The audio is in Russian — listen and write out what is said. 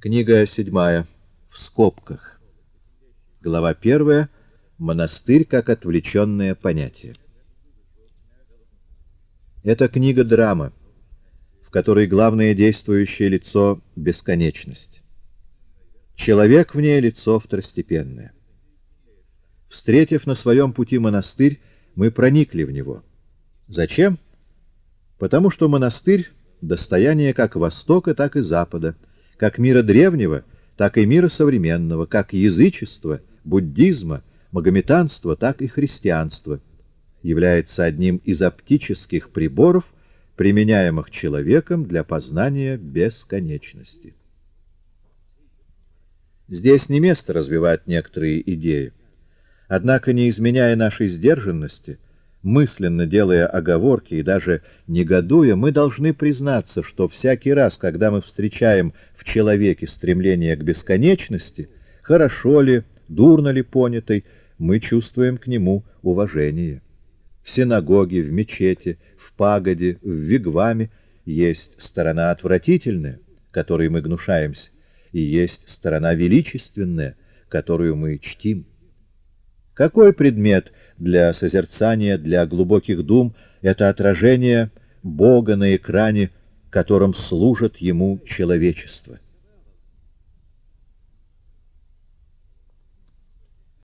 Книга седьмая. В скобках. Глава первая. Монастырь как отвлеченное понятие. Это книга-драма, в которой главное действующее лицо — бесконечность. Человек в ней — лицо второстепенное. Встретив на своем пути монастырь, мы проникли в него. Зачем? Потому что монастырь — достояние как Востока, так и Запада — как мира древнего, так и мира современного, как язычества, буддизма, магометанства, так и христианства, является одним из оптических приборов, применяемых человеком для познания бесконечности. Здесь не место развивать некоторые идеи. Однако, не изменяя нашей сдержанности, мысленно делая оговорки и даже негодуя, мы должны признаться, что всякий раз, когда мы встречаем в человеке стремление к бесконечности, хорошо ли, дурно ли понятой, мы чувствуем к нему уважение. В синагоге, в мечети, в пагоде, в вигваме есть сторона отвратительная, которой мы гнушаемся, и есть сторона величественная, которую мы чтим. Какой предмет для созерцания, для глубоких дум — это отражение Бога на экране, которым служит ему человечество?